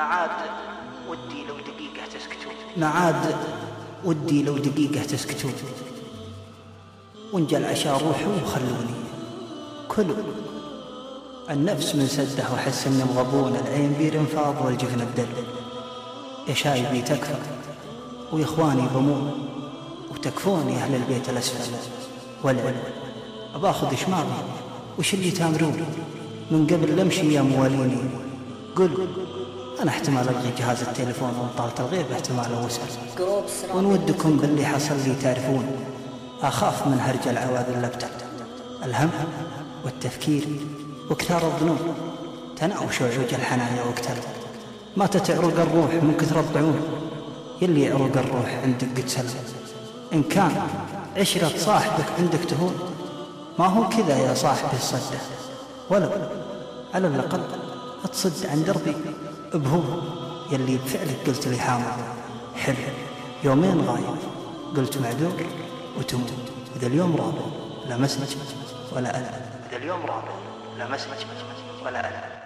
نعاد ودي لو دقيقة تسكتون. نعاد ودي لو دقيقة تسكتون. وانجى العشاء روحوا وخلوني. كلوا. النفس من سده وحس اني مغبون العين بير انفاض والجفن بدل يا شايبي تكفى. ويا اخواني بمون. وتكفون يا أهل البيت الأسفل. والعل أباخذ شماغي وش اللي تامرون؟ من قبل لمشي يا مواليني. قل. أنا احتمال ألغي جهاز التليفون وطالة الغيب احتمال اوسع جروب صراحة وان ودكم باللي حصل لي تعرفون أخاف من هرج العواذل اللبتة الهم والتفكير وكثار الذنوب تناوش عوج الحنايا واقتل ما تتعرق الروح من كثر الطعون يلي يعرق الروح عندك قد سلم إن كان عشرة صاحبك عندك تهون. ما هو كذا يا صاحبي الصدة ولو على الأقل تصد عن دربي. بهو يلي بفعلك قلت لي حامل حلو. يومين غايب. قلت معذور وتموت. إذا اليوم رابع لا مسج ولا ألم إذا اليوم رابع لا ولا ألم